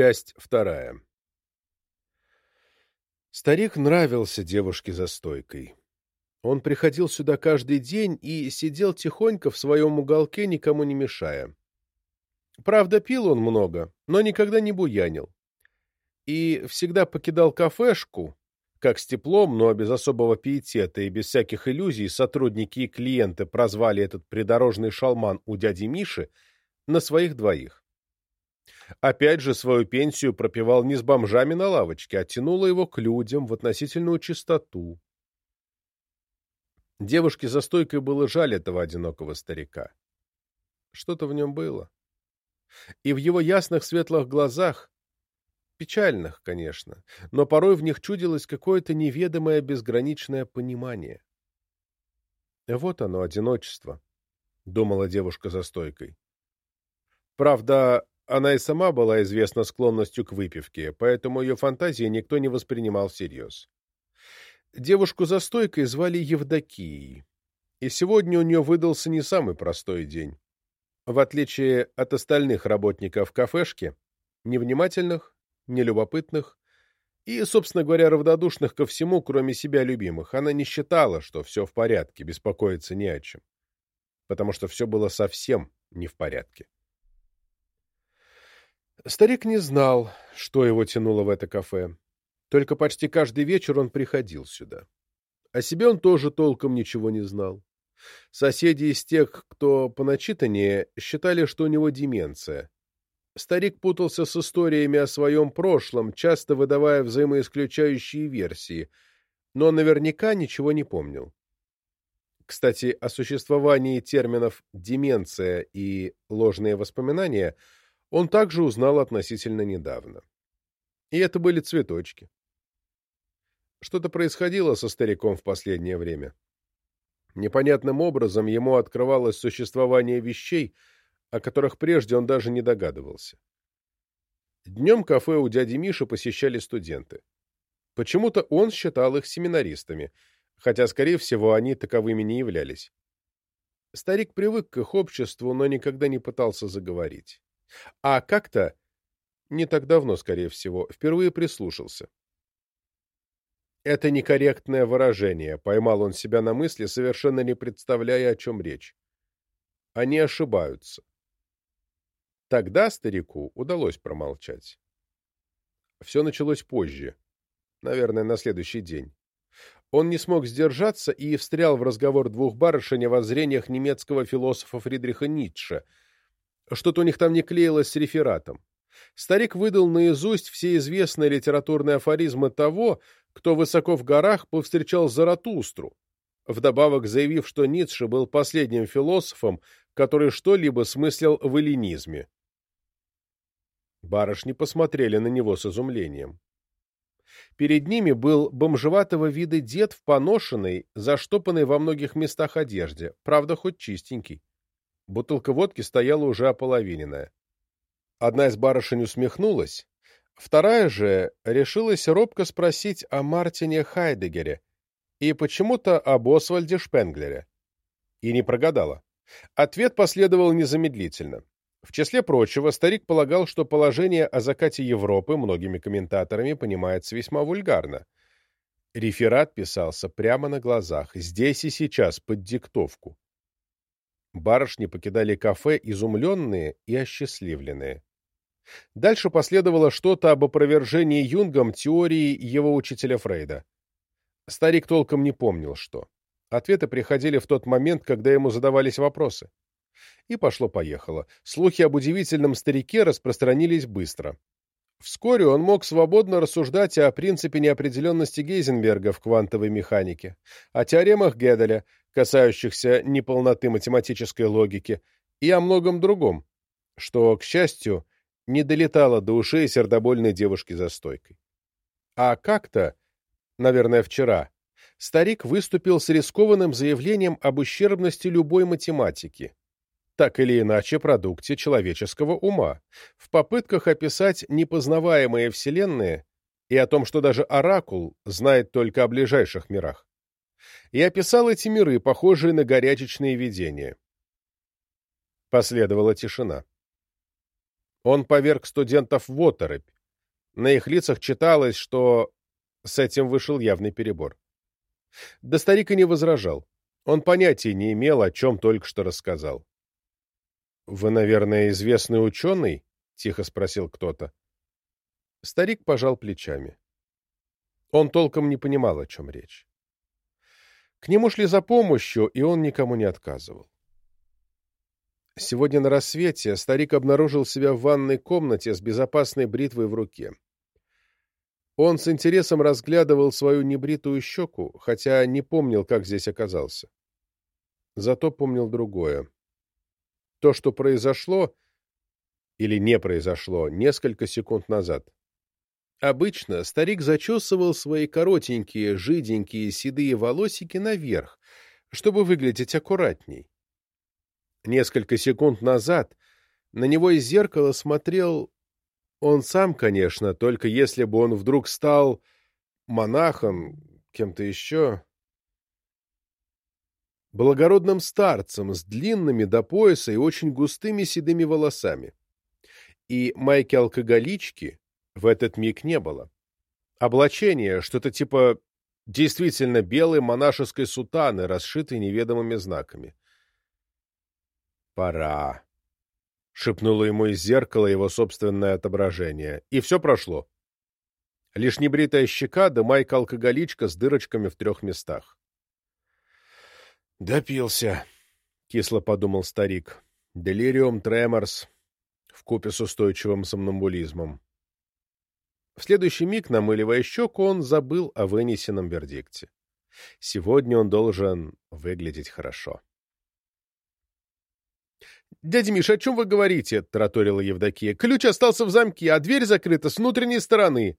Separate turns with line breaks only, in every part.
Часть вторая. Старик нравился девушке за стойкой. Он приходил сюда каждый день и сидел тихонько в своем уголке, никому не мешая. Правда, пил он много, но никогда не буянил. И всегда покидал кафешку, как с теплом, но без особого пиетета и без всяких иллюзий сотрудники и клиенты прозвали этот придорожный шалман у дяди Миши на своих двоих. Опять же, свою пенсию пропивал не с бомжами на лавочке, а тянуло его к людям в относительную чистоту. Девушке за стойкой было жаль этого одинокого старика. Что-то в нем было. И в его ясных светлых глазах, печальных, конечно, но порой в них чудилось какое-то неведомое безграничное понимание. Вот оно, одиночество, — думала девушка за стойкой. Правда, она и сама была известна склонностью к выпивке, поэтому ее фантазии никто не воспринимал всерьез. Девушку за стойкой звали Евдокией, и сегодня у нее выдался не самый простой день. В отличие от остальных работников кафешки, невнимательных, нелюбопытных и, собственно говоря, равнодушных ко всему, кроме себя любимых, она не считала, что все в порядке, беспокоиться не о чем, потому что все было совсем не в порядке. Старик не знал, что его тянуло в это кафе. Только почти каждый вечер он приходил сюда. О себе он тоже толком ничего не знал. Соседи из тех, кто поначитаннее, считали, что у него деменция. Старик путался с историями о своем прошлом, часто выдавая взаимоисключающие версии, но наверняка ничего не помнил. Кстати, о существовании терминов «деменция» и «ложные воспоминания» он также узнал относительно недавно. И это были цветочки. Что-то происходило со стариком в последнее время. Непонятным образом ему открывалось существование вещей, о которых прежде он даже не догадывался. Днем кафе у дяди Миши посещали студенты. Почему-то он считал их семинаристами, хотя, скорее всего, они таковыми не являлись. Старик привык к их обществу, но никогда не пытался заговорить. А как-то, не так давно, скорее всего, впервые прислушался. Это некорректное выражение, поймал он себя на мысли, совершенно не представляя, о чем речь. Они ошибаются. Тогда старику удалось промолчать. Все началось позже, наверное, на следующий день. Он не смог сдержаться и встрял в разговор двух барышень о воззрениях немецкого философа Фридриха Ницше — что-то у них там не клеилось с рефератом. Старик выдал наизусть все известные литературные афоризмы того, кто высоко в горах повстречал Заратустру, вдобавок заявив, что Ницше был последним философом, который что-либо смыслил в эллинизме. Барышни посмотрели на него с изумлением. Перед ними был бомжеватого вида дед в поношенной, заштопанной во многих местах одежде, правда, хоть чистенький. Бутылка водки стояла уже ополовиненная. Одна из барышень усмехнулась, вторая же решилась робко спросить о Мартине Хайдегере и почему-то об Освальде Шпенглере. И не прогадала. Ответ последовал незамедлительно. В числе прочего, старик полагал, что положение о закате Европы многими комментаторами понимается весьма вульгарно. Реферат писался прямо на глазах, здесь и сейчас, под диктовку. Барышни покидали кафе изумленные и осчастливленные. Дальше последовало что-то об опровержении Юнгом теории его учителя Фрейда. Старик толком не помнил, что. Ответы приходили в тот момент, когда ему задавались вопросы. И пошло-поехало. Слухи об удивительном старике распространились быстро. Вскоре он мог свободно рассуждать о принципе неопределенности Гейзенберга в квантовой механике, о теоремах Геделя, касающихся неполноты математической логики, и о многом другом, что, к счастью, не долетало до ушей сердобольной девушки за стойкой. А как-то, наверное, вчера, старик выступил с рискованным заявлением об ущербности любой математики, так или иначе продукте человеческого ума, в попытках описать непознаваемые вселенные и о том, что даже оракул знает только о ближайших мирах. И описал эти миры, похожие на горячечные видения. Последовала тишина. Он поверг студентов в оторопь, На их лицах читалось, что с этим вышел явный перебор. Да старик и не возражал. Он понятия не имел, о чем только что рассказал. — Вы, наверное, известный ученый? — тихо спросил кто-то. Старик пожал плечами. Он толком не понимал, о чем речь. К нему шли за помощью, и он никому не отказывал. Сегодня на рассвете старик обнаружил себя в ванной комнате с безопасной бритвой в руке. Он с интересом разглядывал свою небритую щеку, хотя не помнил, как здесь оказался. Зато помнил другое. То, что произошло или не произошло несколько секунд назад. Обычно старик зачесывал свои коротенькие, жиденькие, седые волосики наверх, чтобы выглядеть аккуратней. Несколько секунд назад на него из зеркала смотрел он сам, конечно, только если бы он вдруг стал монахом, кем-то еще, благородным старцем с длинными до пояса и очень густыми седыми волосами. И майки-алкоголички в этот миг не было. Облачение, что-то типа действительно белой монашеской сутаны, расшитой неведомыми знаками. «Пора», — шепнуло ему из зеркала его собственное отображение. И все прошло. Лишь небритая щека да майка-алкоголичка с дырочками в трех местах. «Допился», — кисло подумал старик. «Делириум треморс вкупе с устойчивым сомнамбулизмом». В следующий миг, намыливая щеку, он забыл о вынесенном вердикте. Сегодня он должен выглядеть хорошо. «Дядя Миша, о чем вы говорите?» — тараторила Евдокия. «Ключ остался в замке, а дверь закрыта с внутренней стороны».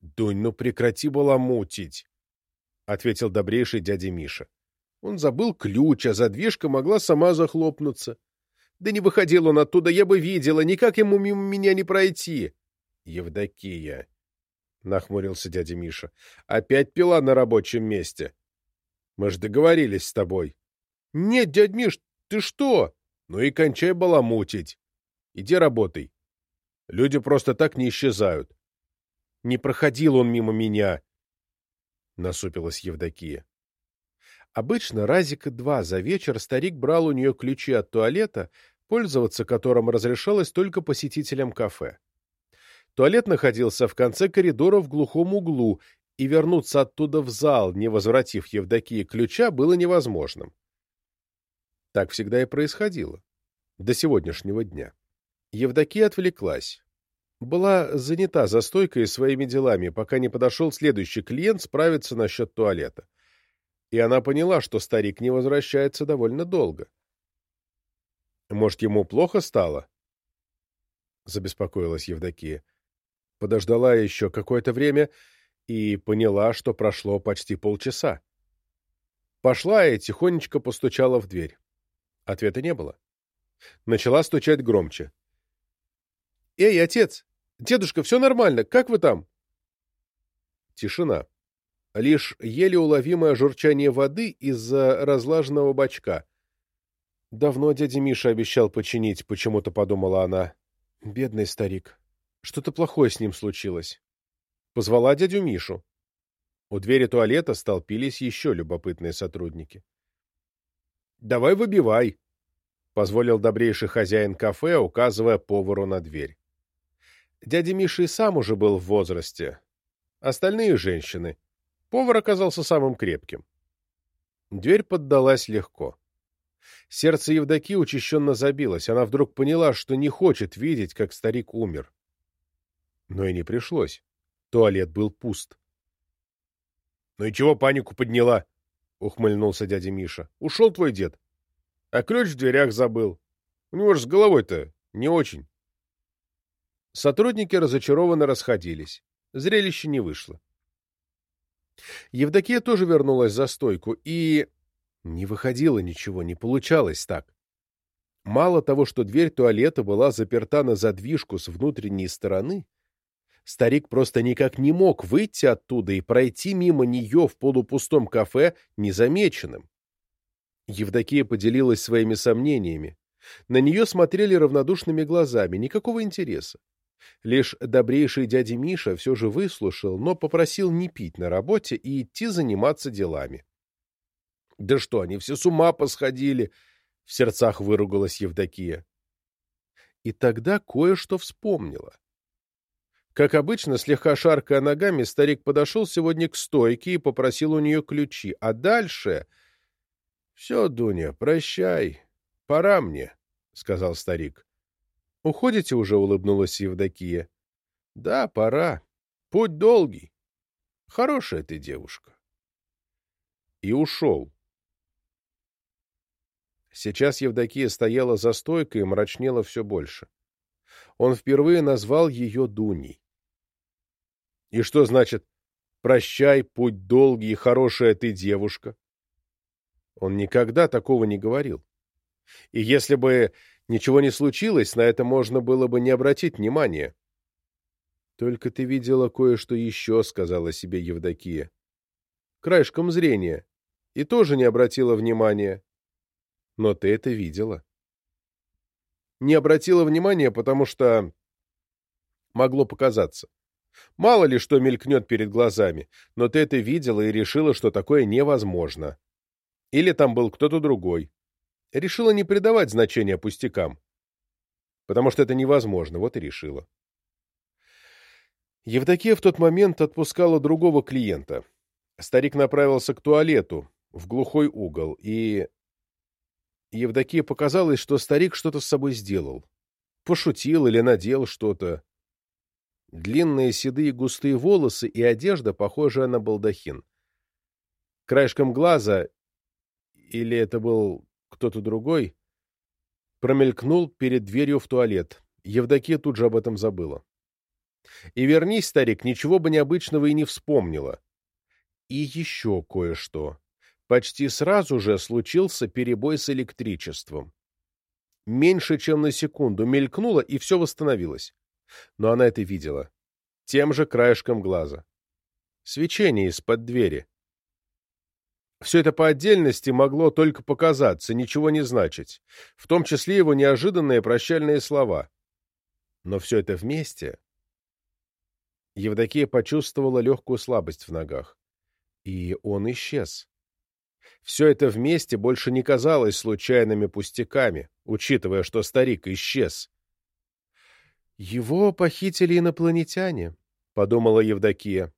«Дунь, ну прекрати баламутить!» — ответил добрейший дядя Миша. Он забыл ключ, а задвижка могла сама захлопнуться. Да не выходил он оттуда, я бы видела, никак ему мимо меня не пройти. Евдокия, — нахмурился дядя Миша, — опять пила на рабочем месте. Мы ж договорились с тобой. Нет, дядь Миш, ты что? Ну и кончай баламутить. Иди работай. Люди просто так не исчезают. Не проходил он мимо меня, — насупилась Евдокия. Обычно разика два за вечер старик брал у нее ключи от туалета, пользоваться которым разрешалось только посетителям кафе. Туалет находился в конце коридора в глухом углу, и вернуться оттуда в зал, не возвратив Евдокии ключа, было невозможным. Так всегда и происходило. До сегодняшнего дня. Евдокия отвлеклась. Была занята за стойкой своими делами, пока не подошел следующий клиент справиться насчет туалета. И она поняла, что старик не возвращается довольно долго. «Может, ему плохо стало?» — забеспокоилась Евдокия. Подождала еще какое-то время и поняла, что прошло почти полчаса. Пошла и тихонечко постучала в дверь. Ответа не было. Начала стучать громче. «Эй, отец! Дедушка, все нормально, как вы там?» Тишина. Лишь еле уловимое журчание воды из-за разлаженного бачка. «Давно дядя Миша обещал починить», — почему-то подумала она. «Бедный старик. Что-то плохое с ним случилось». Позвала дядю Мишу. У двери туалета столпились еще любопытные сотрудники. «Давай выбивай», — позволил добрейший хозяин кафе, указывая повару на дверь. Дядя Миша и сам уже был в возрасте. Остальные женщины. Повар оказался самым крепким. Дверь поддалась легко. Сердце Евдокии учащенно забилось. Она вдруг поняла, что не хочет видеть, как старик умер. Но и не пришлось. Туалет был пуст. — Ну и чего панику подняла? — ухмыльнулся дядя Миша. — Ушел твой дед. А ключ в дверях забыл. У него же с головой-то не очень. Сотрудники разочарованно расходились. Зрелище не вышло. Евдокия тоже вернулась за стойку, и... Не выходило ничего, не получалось так. Мало того, что дверь туалета была заперта на задвижку с внутренней стороны, Старик просто никак не мог выйти оттуда и пройти мимо нее в полупустом кафе незамеченным. Евдокия поделилась своими сомнениями. На нее смотрели равнодушными глазами, никакого интереса. Лишь добрейший дядя Миша все же выслушал, но попросил не пить на работе и идти заниматься делами. — Да что, они все с ума посходили! — в сердцах выругалась Евдокия. И тогда кое-что вспомнила. Как обычно, слегка шаркая ногами, старик подошел сегодня к стойке и попросил у нее ключи. А дальше... — Все, Дуня, прощай. Пора мне, — сказал старик. — Уходите уже? — улыбнулась Евдокия. — Да, пора. Путь долгий. Хорошая ты девушка. И ушел. Сейчас Евдокия стояла за стойкой и мрачнела все больше. Он впервые назвал ее Дуней. И что значит «прощай, путь долгий, хорошая ты девушка»? Он никогда такого не говорил. И если бы ничего не случилось, на это можно было бы не обратить внимания. «Только ты видела кое-что еще», — сказала себе Евдокия. «Краешком зрения. И тоже не обратила внимания. Но ты это видела». Не обратила внимания, потому что могло показаться. Мало ли что мелькнет перед глазами, но ты это видела и решила, что такое невозможно. Или там был кто-то другой. Решила не придавать значения пустякам. Потому что это невозможно, вот и решила. Евдокия в тот момент отпускала другого клиента. Старик направился к туалету, в глухой угол, и... Евдокия показалось, что старик что-то с собой сделал. Пошутил или надел что-то. Длинные седые густые волосы и одежда, похожая на балдахин. Краешком глаза, или это был кто-то другой, промелькнул перед дверью в туалет. Евдокия тут же об этом забыла. И вернись, старик, ничего бы необычного и не вспомнила. И еще кое-что. Почти сразу же случился перебой с электричеством. Меньше чем на секунду мелькнуло, и все восстановилось но она это видела. Тем же краешком глаза. Свечение из-под двери. Все это по отдельности могло только показаться, ничего не значить, в том числе его неожиданные прощальные слова. Но все это вместе... Евдокия почувствовала легкую слабость в ногах. И он исчез. Все это вместе больше не казалось случайными пустяками, учитывая, что старик исчез. «Его похитили инопланетяне», — подумала Евдокия.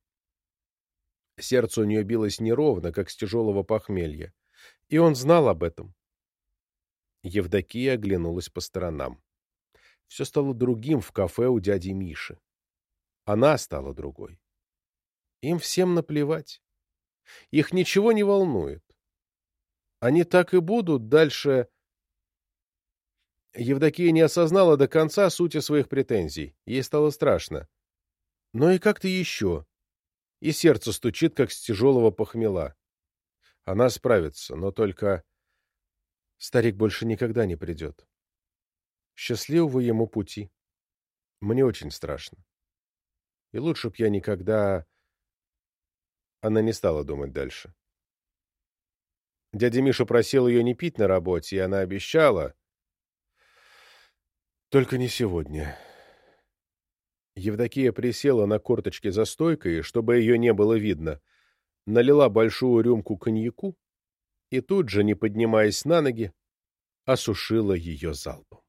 Сердце у нее билось неровно, как с тяжелого похмелья, и он знал об этом. Евдокия оглянулась по сторонам. Все стало другим в кафе у дяди Миши. Она стала другой. Им всем наплевать. Их ничего не волнует. Они так и будут дальше Евдокия не осознала до конца сути своих претензий. Ей стало страшно. Но и как-то еще. И сердце стучит, как с тяжелого похмела. Она справится, но только... Старик больше никогда не придет. Счастливого ему пути. Мне очень страшно. И лучше б я никогда... Она не стала думать дальше. Дядя Миша просил ее не пить на работе, и она обещала, только не сегодня. Евдокия присела на корточки за стойкой, чтобы ее не было видно, налила большую рюмку коньяку и тут же, не поднимаясь на ноги, осушила ее залпом.